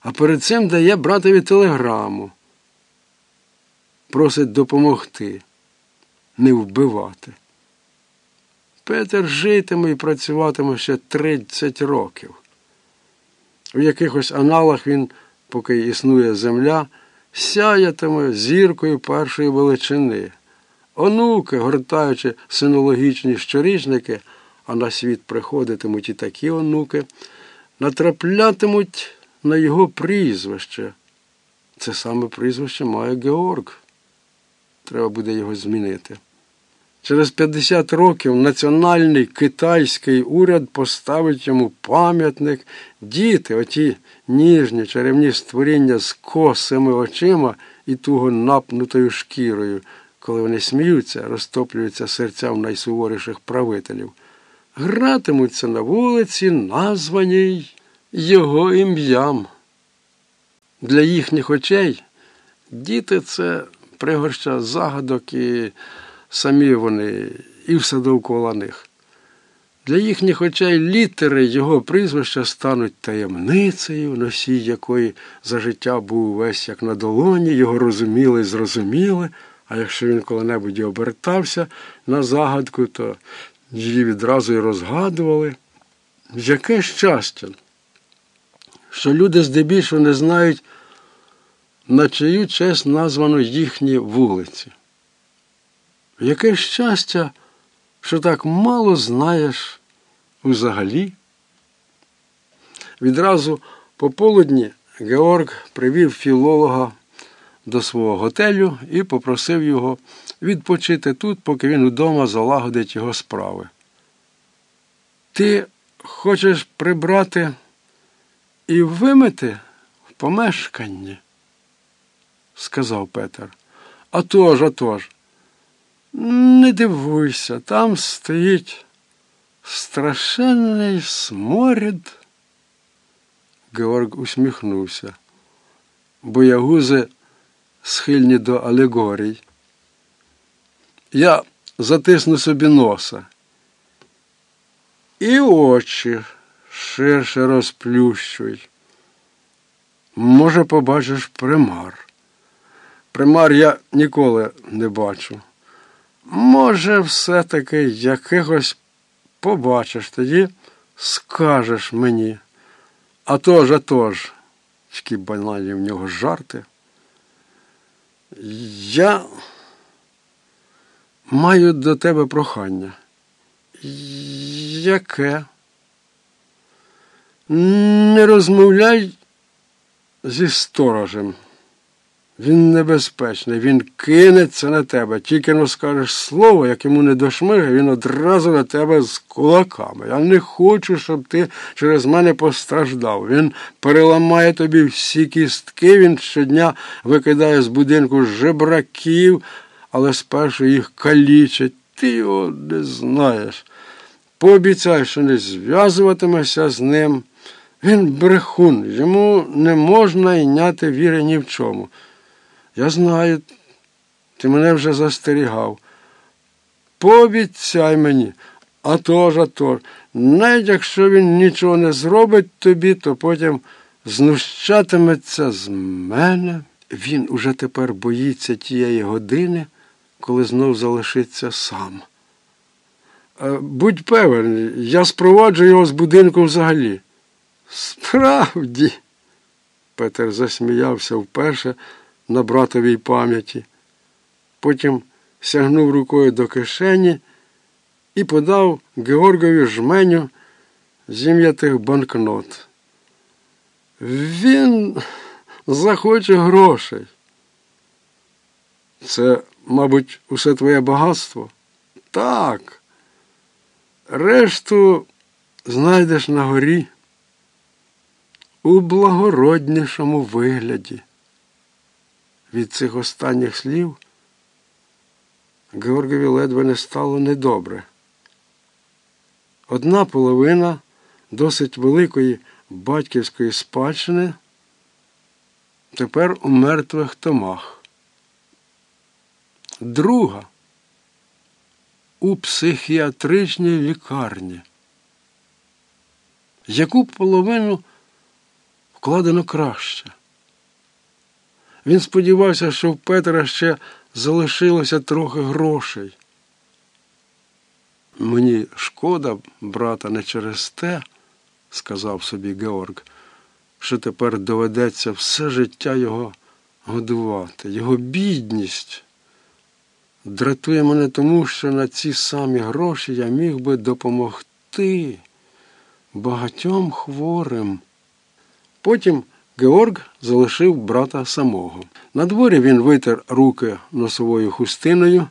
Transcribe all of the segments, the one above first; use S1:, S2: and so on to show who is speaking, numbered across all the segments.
S1: а перед цим дає братові телеграму. Просить допомогти, не вбивати. Петер житиме і працюватиме ще 30 років. В якихось аналах він, поки існує земля, сяятиме зіркою першої величини. Онуки, гортаючи синологічні щорічники, а на світ приходитимуть і такі онуки, натраплятимуть на його прізвище. Це саме прізвище має Георг. Треба буде його змінити. Через 50 років національний китайський уряд поставить йому пам'ятник. Діти, оті ніжні чарівні створіння з косими очима і туго напнутою шкірою, коли вони сміються, розтоплюються серцям найсуворіших правителів, гратимуться на вулиці, названій його ім'ям. Для їхніх очей діти це пригорща загадок і самі вони, і все довкола них. Для їхніх очей літери його прізвища стануть таємницею, носій якої за життя був весь як на долоні, його розуміли і зрозуміли, а якщо він коли-небудь і обертався на загадку, то її відразу й розгадували. Яке щастя, що люди здебільшого не знають, на чию честь названо їхні вулиці. Яке щастя, що так мало знаєш взагалі? Відразу пополудні Георг привів філолога до свого готелю і попросив його відпочити тут, поки він вдома залагодить його справи. Ти хочеш прибрати і вимити в помешканні? сказав Петер. «А тож, а тож, не дивуйся, там стоїть страшенний сморід. Георг усміхнувся. Боягузи схильні до алегорій. Я затисну собі носа. І очі ширше розплющуй. Може, побачиш примар. Примар я ніколи не бачу. Може, все-таки якихось побачиш, тоді скажеш мені. А то ж, а то ж, які банальні в нього жарти. Я маю до тебе прохання. Яке? Не розмовляй зі сторожем. Він небезпечний, він кинеться на тебе. Тільки не скажеш слово, як йому не дошмиге, він одразу на тебе з кулаками. Я не хочу, щоб ти через мене постраждав. Він переламає тобі всі кістки, він щодня викидає з будинку жебраків, але спершу їх калічить. Ти його не знаєш. Пообіцяй, що не зв'язуватимешся з ним. Він брехун, йому не можна йняти віри ні в чому. Я знаю, ти мене вже застерігав. Пообіцяй мені, а то ж, а то ж. Навіть якщо він нічого не зробить тобі, то потім знущатиметься з мене. Він уже тепер боїться тієї години, коли знов залишиться сам. Е, будь певен, я спроваджу його з будинку взагалі. Справді, Петер засміявся вперше на братовій пам'яті. Потім сягнув рукою до кишені і подав Георгові жменю зім'ятих банкнот. Він захоче грошей. Це, мабуть, усе твоє багатство? Так. Решту знайдеш на горі у благороднішому вигляді. Від цих останніх слів Георгові ледве не стало недобре. Одна половина досить великої батьківської спадщини тепер у мертвих томах. Друга у психіатричній лікарні. Яку половину вкладено краще. Він сподівався, що в Петра ще залишилося трохи грошей. Мені шкода, брата, не через те, сказав собі Георг, що тепер доведеться все життя його годувати. Його бідність дратує мене тому, що на ці самі гроші я міг би допомогти багатьом хворим. Потім Георг залишив брата самого. На дворі він витер руки носовою хустиною.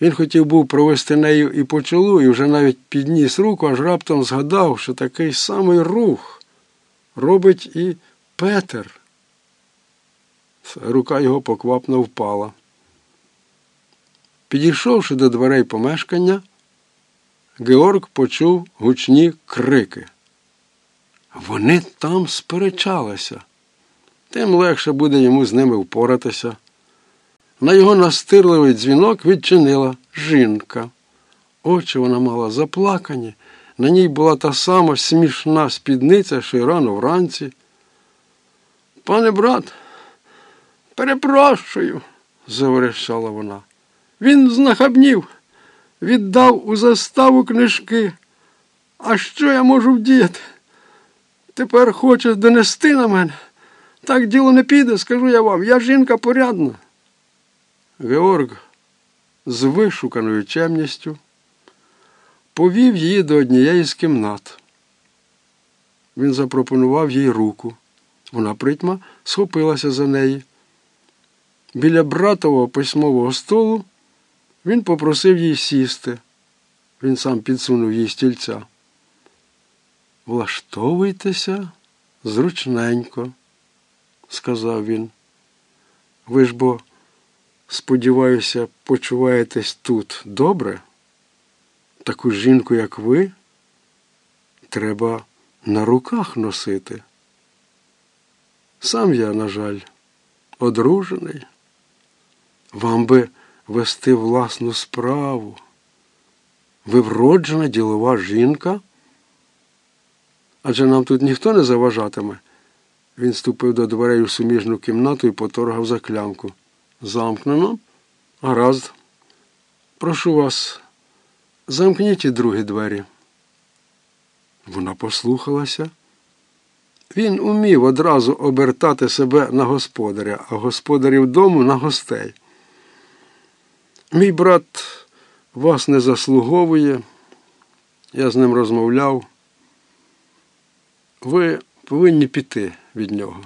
S1: Він хотів був провести нею і по чолу, і вже навіть підніс руку, аж раптом згадав, що такий самий рух робить і Петер. Рука його поквапно впала. Підійшовши до дверей помешкання, Георг почув гучні крики. Вони там сперечалися, тим легше буде йому з ними впоратися. На його настирливий дзвінок відчинила жінка. Очі вона мала заплакані, на ній була та сама смішна спідниця, що й рано вранці. Пане брат, перепрошую, заверещала вона. Він знахабнів, віддав у заставу книжки. А що я можу вдіяти? Тепер хоче донести на мене. Так діло не піде, скажу я вам. Я жінка порядна. Георг з вишуканою чемністю повів її до однієї з кімнат. Він запропонував їй руку. Вона притьма схопилася за неї. Біля братового письмового столу він попросив їй сісти. Він сам підсунув їй стільця. Влаштовуйтеся зручненько, сказав він. Ви ж бо, сподіваюся, почуваєтесь тут добре? Таку жінку, як ви, треба на руках носити. Сам я, на жаль, одружений. Вам би вести власну справу. Ви вроджена ділова жінка? Адже нам тут ніхто не заважатиме. Він ступив до дверей у суміжну кімнату і поторгав за клямку. Замкнено? Гаразд. Прошу вас, замкніть і другі двері. Вона послухалася. Він умів одразу обертати себе на господаря, а господарів дому на гостей. Мій брат вас не заслуговує. Я з ним розмовляв. Ви повинні піти від нього.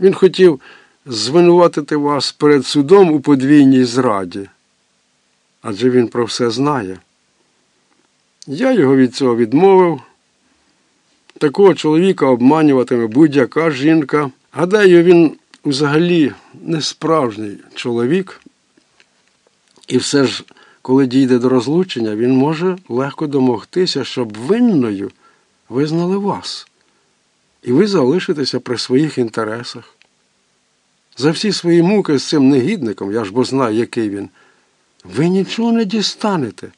S1: Він хотів звинуватити вас перед судом у подвійній зраді, адже він про все знає. Я його від цього відмовив. Такого чоловіка обманюватиме будь-яка жінка. Гадаю, він взагалі не справжній чоловік. І все ж, коли дійде до розлучення, він може легко домогтися, щоб винною визнали вас. І ви залишитеся при своїх інтересах. За всі свої муки з цим негідником, я ж бо знаю, який він, ви нічого не дістанете.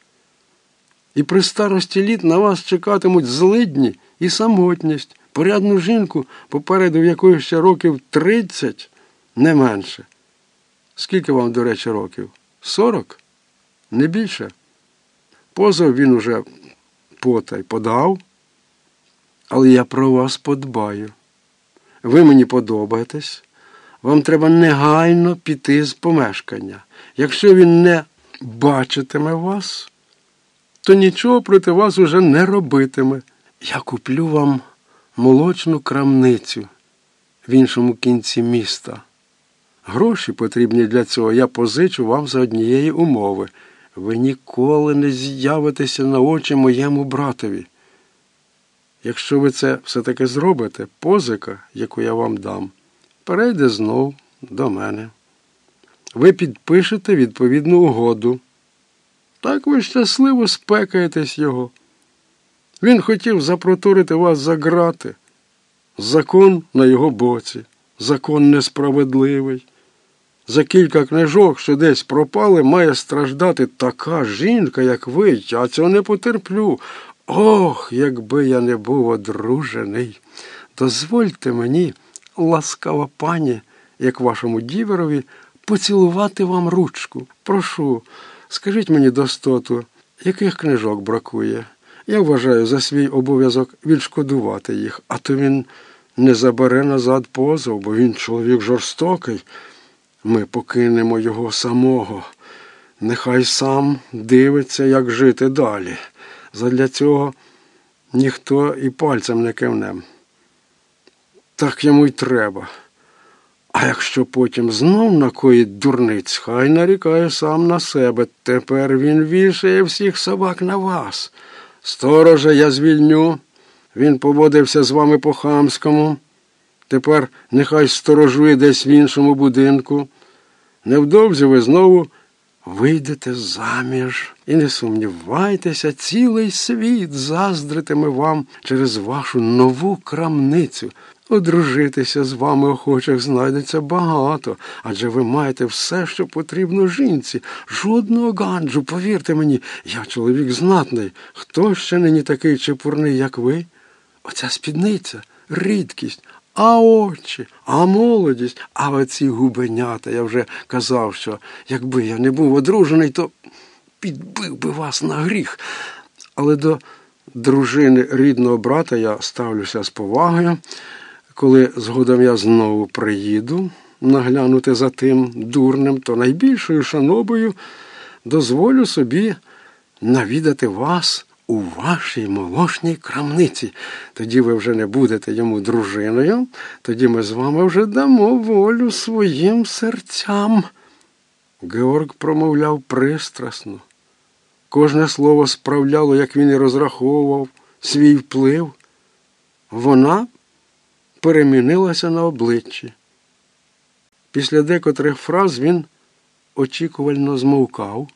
S1: І при старості літ на вас чекатимуть злидні і самотність, порядну жінку, попереду в якої ще років тридцять, не менше. Скільки вам, до речі, років? Сорок? Не більше. Позов він уже потай подав, але я про вас подбаю. Ви мені подобаєтесь. Вам треба негайно піти з помешкання. Якщо він не бачитиме вас, то нічого проти вас уже не робитиме. Я куплю вам молочну крамницю в іншому кінці міста. Гроші потрібні для цього я позичу вам за однієї умови. Ви ніколи не з'явитеся на очі моєму братові. Якщо ви це все-таки зробите, позика, яку я вам дам, перейде знов до мене. Ви підпишете відповідну угоду. Так ви щасливо спекаєтесь його. Він хотів запроторити вас за грати. Закон на його боці, закон несправедливий. За кілька книжок, що десь пропали, має страждати така жінка, як ви. Я цього не потерплю. Ох, якби я не був одружений. дозвольте мені, ласкава пані, як вашому діверові, поцілувати вам ручку. Прошу, скажіть мені достоту, яких книжок бракує? Я вважаю за свій обов'язок відшкодувати їх, а то він не забере назад позов, бо він чоловік жорстокий. Ми покинемо його самого. Нехай сам дивиться, як жити далі. Задля цього ніхто і пальцем не кивне. Так йому й треба. А якщо потім знов накоїть дурниць, хай нарікає сам на себе. Тепер він вішає всіх собак на вас. Сторожа я звільню. Він поводився з вами по хамському. Тепер нехай сторожує десь в іншому будинку. Невдовзі ви знову вийдете заміж і не сумнівайтеся, цілий світ заздритиме вам через вашу нову крамницю. Одружитися з вами охочих знайдеться багато, адже ви маєте все, що потрібно жінці. Жодного ганджу, повірте мені, я чоловік знатний. Хто ще нині такий чепурний, як ви? Оця спідниця, рідкість, а очі, а молодість, а оці губенята. Я вже казав, що якби я не був одружений, то підбив би вас на гріх. Але до дружини рідного брата я ставлюся з повагою. Коли згодом я знову приїду наглянути за тим дурним, то найбільшою шанобою дозволю собі навідати вас у вашій молочній крамниці. Тоді ви вже не будете йому дружиною, тоді ми з вами вже дамо волю своїм серцям. Георг промовляв пристрасно. Кожне слово справляло, як він і розраховував, свій вплив. Вона перемінилася на обличчі. Після декотрих фраз він очікувально змовкав.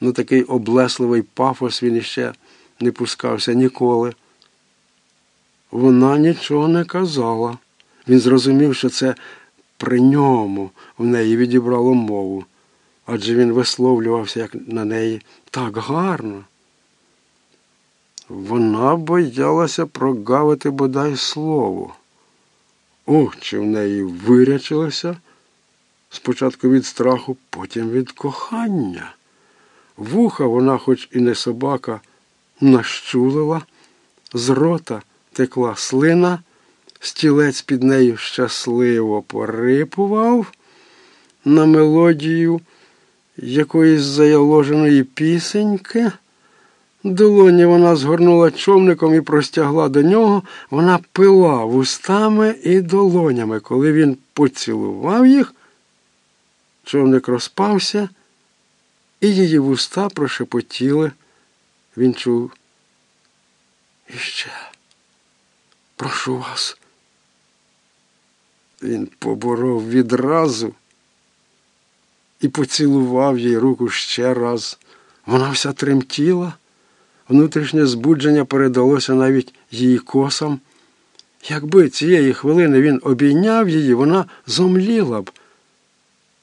S1: Ну, такий облесливий пафос він іще не пускався ніколи. Вона нічого не казала. Він зрозумів, що це при ньому в неї відібрало мову, адже він висловлювався як на неї так гарно. Вона боялася прогавити бодай слово. Очі в неї вирячилися спочатку від страху, потім від кохання. Вуха вона, хоч і не собака, нащулила, з рота текла слина, стілець під нею щасливо порипував на мелодію якоїсь заяложеної пісеньки. Долоні вона згорнула човником і простягла до нього, вона пила вустами і долонями. Коли він поцілував їх, човник розпався, і її вуста прошепотіли. Він чув. Іще, прошу вас. Він поборов відразу і поцілував їй руку ще раз. Вона вся тремтіла. Внутрішнє збудження передалося навіть її косам. Якби цієї хвилини він обійняв її, вона зомліла б.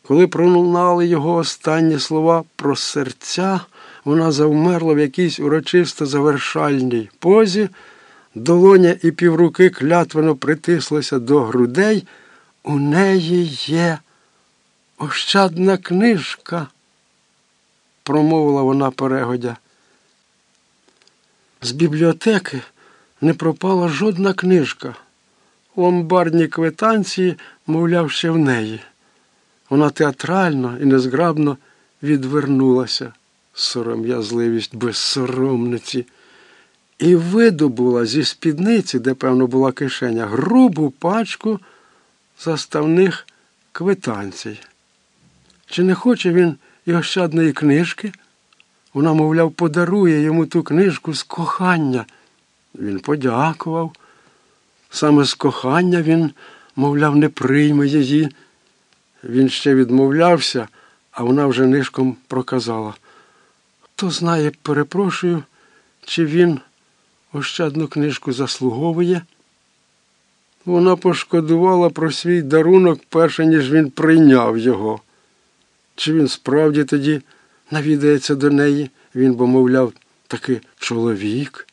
S1: Коли пролунали його останні слова про серця, вона завмерла в якійсь урочисто завершальній позі, долоня і півруки клятвено притислися до грудей. У неї є ощадна книжка, промовила вона перегодя. З бібліотеки не пропала жодна книжка. Ломбардні квитанції, мовляв, ще в неї. Вона театрально і незграбно відвернулася, сором'язливість безсоромниці, і видобула зі спідниці, де, певно, була кишеня, грубу пачку заставних квитанцій. Чи не хоче він і ощадної книжки? Вона, мовляв, подарує йому ту книжку з кохання. Він подякував. Саме з кохання він, мовляв, не прийме її. Він ще відмовлявся, а вона вже нишком проказала. Хто знає, перепрошую, чи він ощадну книжку заслуговує. Вона пошкодувала про свій дарунок перше, ніж він прийняв його. Чи він справді тоді навідається до неї, він бо, мовляв, таки чоловік.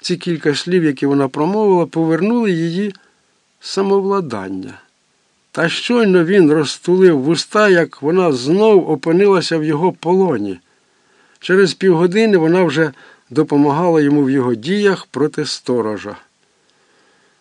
S1: Ці кілька слів, які вона промовила, повернули її самовладання. Та щойно він розтулив вуста, як вона знов опинилася в його полоні. Через півгодини вона вже допомагала йому в його діях проти сторожа.